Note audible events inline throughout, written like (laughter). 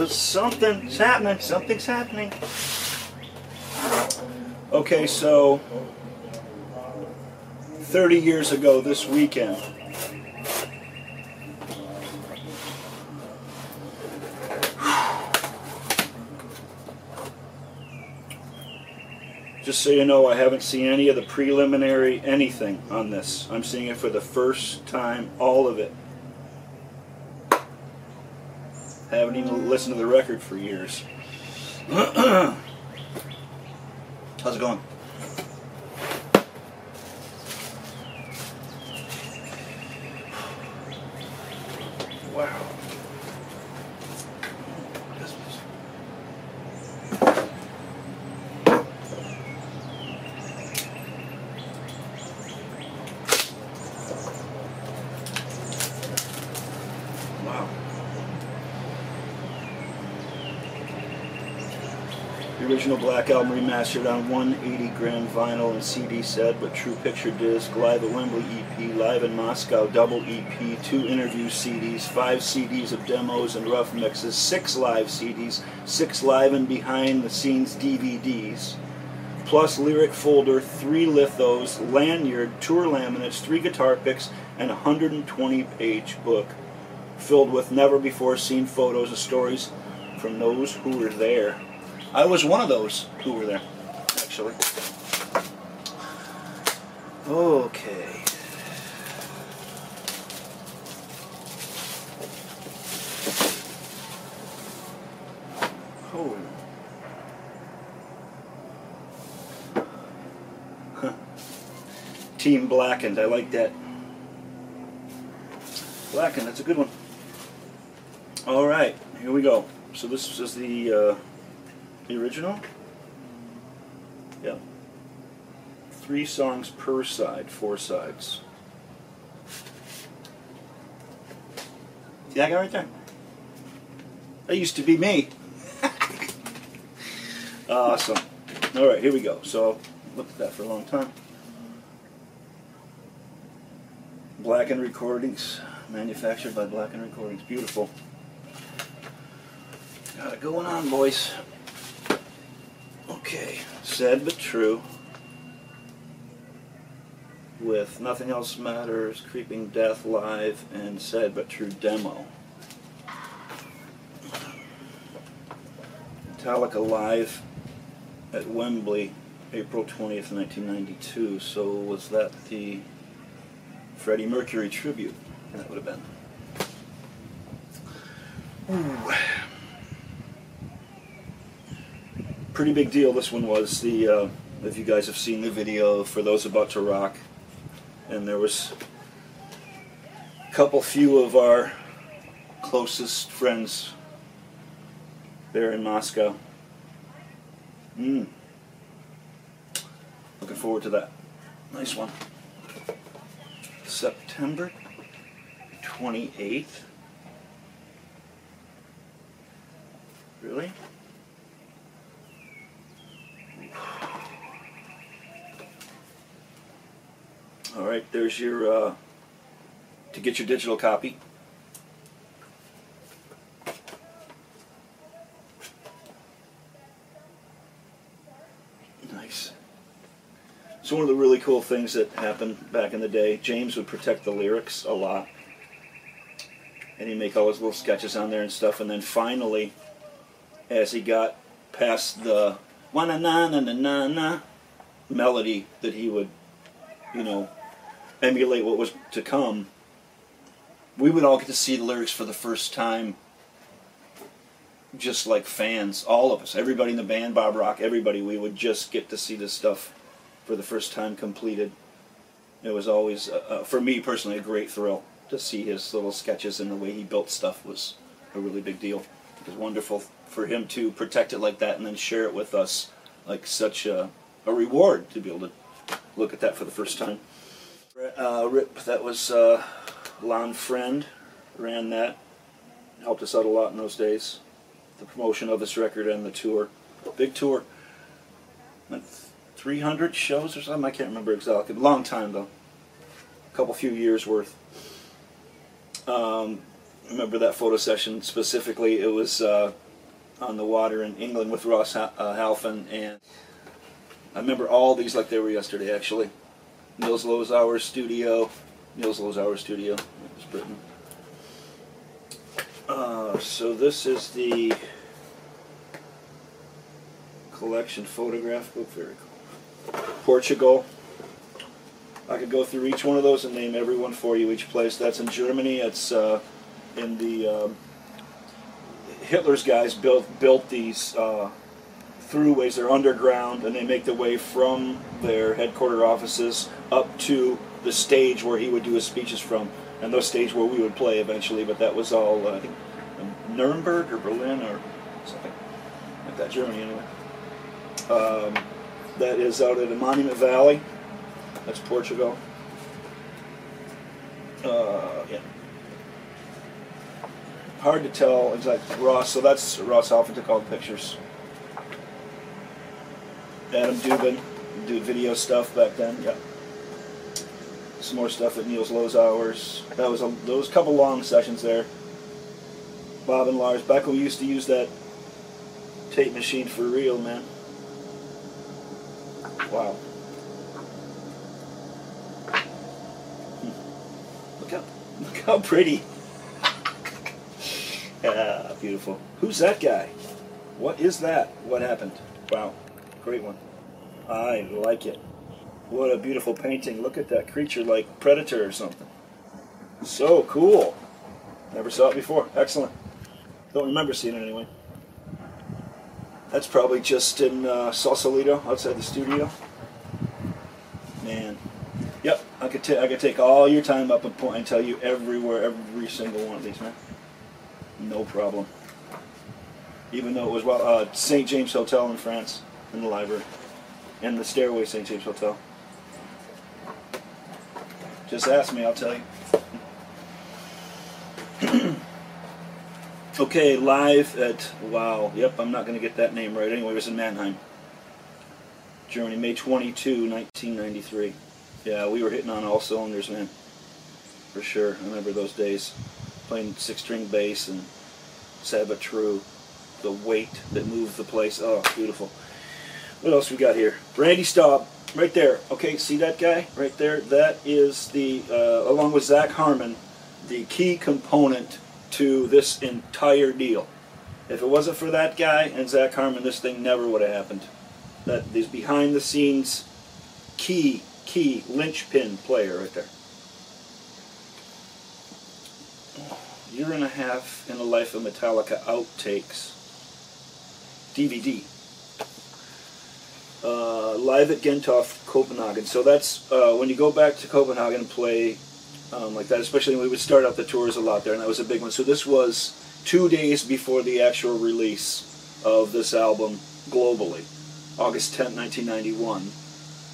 That's something's happening. Something's happening. Okay, so 30 years ago this weekend. Just so you know, I haven't seen any of the preliminary anything on this. I'm seeing it for the first time, all of it. I haven't even listened to the record for years. (clears throat) How's it going? Wow. This was- Wow. The original Black Album remastered on 180 gram vinyl and CD set, but True Picture disc, Live at Wembley EP, Live in Moscow double EP, two interview CDs, five CDs of demos and rough mixes, six live CDs, six live and behind the scenes DVDs, plus lyric folder, three lithos, lanyard, tour laminates, three guitar picks, and a 120 page book filled with never before seen photos and stories from those who were there. I was one of those who were there, actually. Okay. Oh. Huh. (laughs) Team Blackened, I like that. Blackened, that's a good one. All right, here we go. So this is the uh, the original. Yep. Three songs per side, four sides. See that guy right there? That used to be me. (laughs) awesome. All right, here we go. So looked at that for a long time. Blackened Recordings, manufactured by Blackened Recordings. Beautiful. Got it going on, boys. Okay, sad but true. With Nothing Else Matters, Creeping Death Live, and Sad But True Demo. Metallica Live at Wembley, April 20th, 1992. So was that the Freddie Mercury tribute? That would have been. Ooh. Pretty big deal this one was. The uh, if you guys have seen the video for those about to rock, and there was a couple few of our closest friends there in Moscow. Mm. Looking forward to that. Nice one. September 28th. Really? All right, there's your, uh, to get your digital copy. Nice. So one of the really cool things that happened back in the day, James would protect the lyrics a lot. And he'd make all his little sketches on there and stuff. And then finally, as he got past the na na na na na melody that he would, you know, emulate what was to come, we would all get to see the lyrics for the first time just like fans, all of us, everybody in the band, Bob Rock, everybody, we would just get to see this stuff for the first time completed. It was always, uh, uh, for me personally, a great thrill to see his little sketches and the way he built stuff was a really big deal. It was wonderful for him to protect it like that and then share it with us like such a, a reward to be able to look at that for the first time. Uh, Rip, that was uh, Lonn Friend, ran that. Helped us out a lot in those days. The promotion of this record and the tour. Big tour. Went 300 shows or something, I can't remember exactly. Long time though. A couple few years worth. Um, remember that photo session specifically. It was uh, on the water in England with Ross uh, Halfin, and I remember all these like they were yesterday. Actually, Neil Zlozower's studio, Neil Zlozower's studio. It was Britain. Uh, so this is the collection photograph book. Very cool. Portugal. I could go through each one of those and name everyone for you. Each place. That's in Germany. It's uh, in the um, Hitler's guys built built these uh, throughways. They're underground, and they make the way from their headquarter offices up to the stage where he would do his speeches from, and the stage where we would play eventually. But that was all uh, I think Nuremberg or Berlin or something like that, Germany anyway. Um, that is out at the Monument Valley. That's Portugal. Uh, yeah. Hard to tell exactly. Ross, so that's Ross Halfin took all the pictures. Adam Dubin did video stuff back then. Yeah. Some more stuff at Neil Zlozower's. That was a a couple long sessions there. Bob and Lars. We used to use that tape machine for real, man. Wow. Hmm. Look how look how pretty. (laughs) ah, beautiful. Who's that guy? What is that? What happened? Wow. Great one. I like it. What a beautiful painting. Look at that creature like Predator or something. So cool. Never saw it before. Excellent. Don't remember seeing it anyway. That's probably just in uh, Sausalito, outside the studio. Man. Yep, I could, could take all your time up and point and tell you everywhere, every single one of these, man. No problem. Even though it was well, uh, St. James Hotel in France, in the library, and the stairway St. James Hotel. Just ask me, I'll tell you. (clears throat) okay, live at wow. Yep, I'm not going to get that name right. Anyway, it was in Mannheim, Germany, May 22, 1993. Yeah, we were hitting on all cylinders, man. For sure. I remember those days playing six-string bass and sad but true. The weight that moved the place. Oh, beautiful. What else we got here? Randy Staub, right there. Okay, see that guy right there? That is the, uh, along with Zach Harmon, the key component to this entire deal. If it wasn't for that guy and Zach Harmon, this thing never would have happened. That is behind the scenes key, key linchpin player right there. Year and a half in the life of Metallica outtakes DVD. Uh, live at Gentofte, Copenhagen. So that's uh, when you go back to Copenhagen and play um, like that, especially we would start out the tours a lot there, and that was a big one. So this was two days before the actual release of this album globally, August 10, 1991.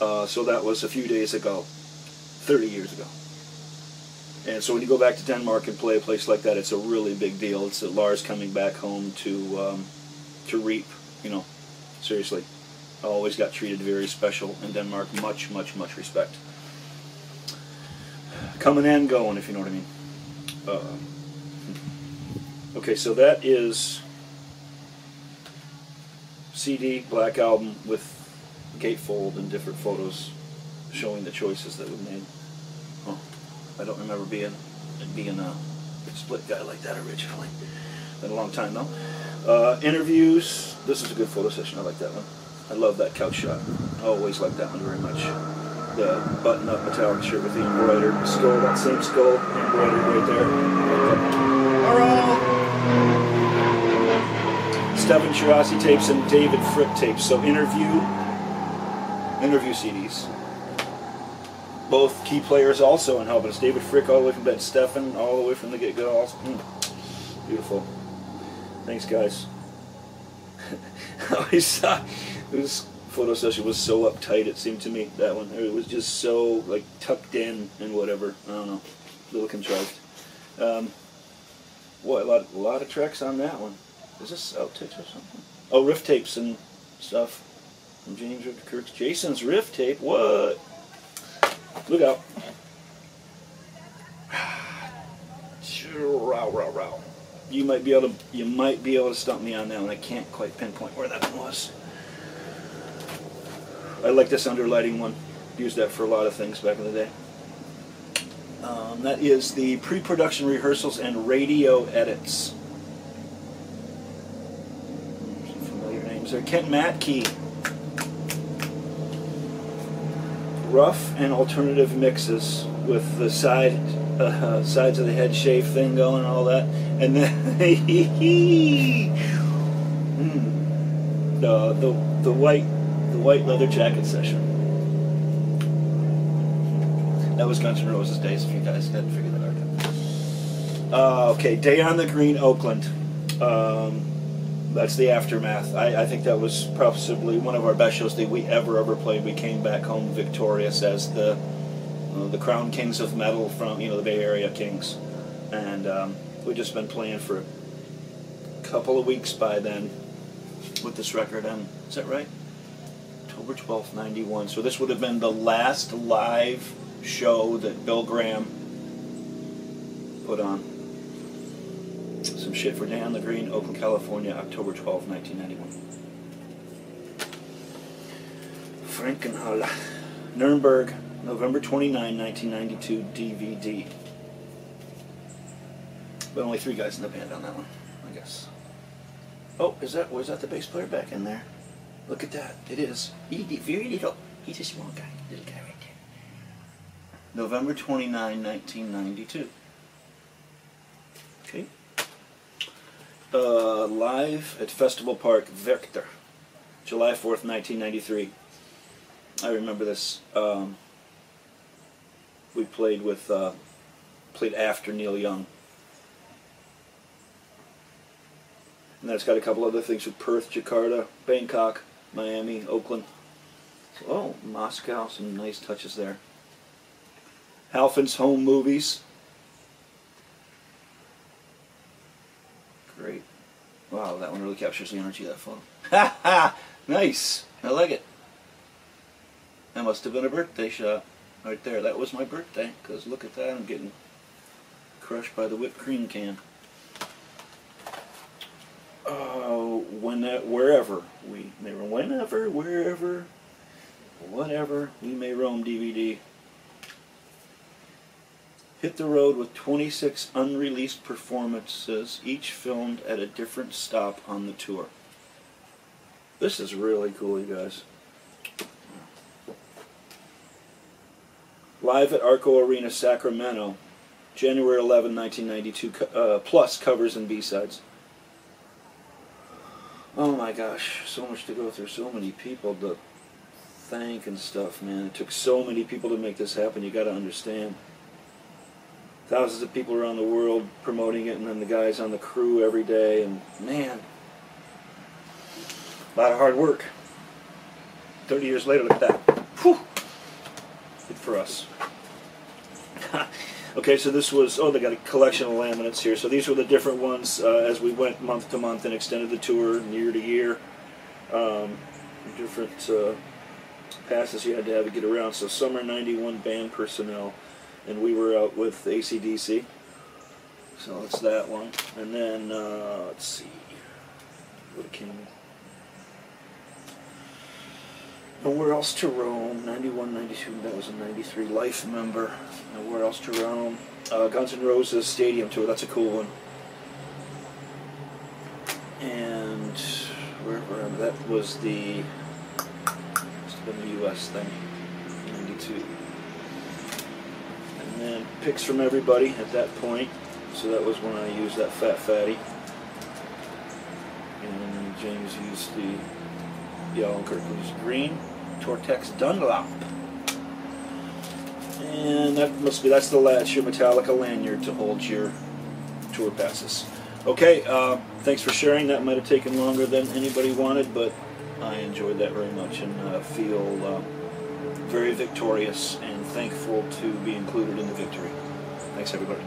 Uh, so that was a few days ago, 30 years ago. And so when you go back to Denmark and play a place like that, it's a really big deal. It's Lars coming back home to um, to reap. You know, seriously, always got treated very special in Denmark. Much, much, much respect. Coming and going, if you know what I mean. Uh, okay, so that is CD Black Album with gatefold and different photos showing the choices that we made. Oh, I don't remember being being a split guy like that originally. Been a long time though. Uh, interviews. This is a good photo session. I like that one. I love that couch shot. I always like that one very much. The button-up metallic shirt with the embroidered skull, that same skull embroidered right there. Alright! Steffan Chirazi tapes and David Fricke tapes. So interview, interview CDs. Both key players also in helping us. David Fricke all the way from that. Steffan all the way from the get-go. Mm, beautiful. Thanks, guys. (laughs) I always saw was photo session was so uptight. It seemed to me that one. It was just so like tucked in and whatever. I don't know, a little contrived. Um, what a lot, a lot of tracks on that one. Is this outtakes or something? Oh, riff tapes and stuff from James Riff Kirk's Jason's riff tape. What? Look out. (sighs) Row, row, row. You might be able to you might be able to stump me on that one. I can't quite pinpoint where that one was. I like this underlighting one. Used that for a lot of things back in the day. Um, that is the pre-production rehearsals and radio edits. Some familiar names there. Kent Matkey. Rough and alternative mixes with the side uh, (laughs) sides of the head shave thing going and all that, and then (laughs) mm, the the the white the white leather jacket session. That was Guns N' Roses days. If you guys hadn't figured that out. Uh, okay, Day on the Green, Oakland. Um, that's the aftermath. I, I, think that was possibly one of our best shows that we ever ever played. We came back home victorious as the uh, the crown kings of metal from you know the Bay Area Kings, and um, we just been playing for a couple of weeks by then with this record. And is that right? October twelfth, ninety one. So this would have been the last live show that Bill Graham put on. Some shit for Dan the Green, Oakland, California, October 12, 1991. Frankenhalle, Nuremberg, November 29, 1992, DVD. But only three guys in the band on that one, I guess. Oh, is that was that the bass player back in there? Look at that. It is. He, very little. He's a small guy. Little guy right there. November 29, 1992. Okay. Uh, live at Festival Park, Werchter, July 4th, 1993. I remember this. Um, we played with, uh, played after Neil Young. And that's got a couple other things with Perth, Jakarta, Bangkok, Miami, Oakland. oh, Moscow, some nice touches there. Halfin's Home Movies. Great. Wow, that one really captures the energy of that photo. Ha ha! Nice! I like it. That must have been a birthday shot right there. That was my birthday, because look at that, I'm getting crushed by the whipped cream can. Oh, when that, wherever we may roam, whenever, wherever, whatever we may roam DVD. Hit the road with 26 unreleased performances, each filmed at a different stop on the tour. This is really cool, you guys. Live at Arco Arena, Sacramento, January 11, 1992, uh, plus covers and B-sides. Oh my gosh, so much to go through, so many people to thank and stuff, man. It took so many people to make this happen, you gotta understand thousands of people around the world promoting it, and then the guys on the crew every day, and man, a lot of hard work. 30 years later, look at that. Whew. Good for us. (laughs) okay, so this was, oh, they got a collection of laminates here. So these were the different ones uh, as we went month to month and extended the tour year to year. Um, different uh, passes you had to have to get around. So summer 91 band personnel and we were out with ACDC. So it's that one. And then, uh, let's see, what came Nowhere else to roam. 91, 92, that was a 93 life member. Nowhere else to roam. Uh, Guns N' Roses Stadium Tour, that's a cool one. And wherever that was the, must have been the US thing, 92 and then picks from everybody at that point. So that was when I used that Fat Fatty. And James used the used green. Tortex Dunlop. And that must be, that's the latch, your Metallica lanyard to hold your tour passes. Okay, uh, thanks for sharing. That might have taken longer than anybody wanted, but I enjoyed that very much and uh, feel uh, very victorious and thankful to be included in the victory. Thanks, everybody.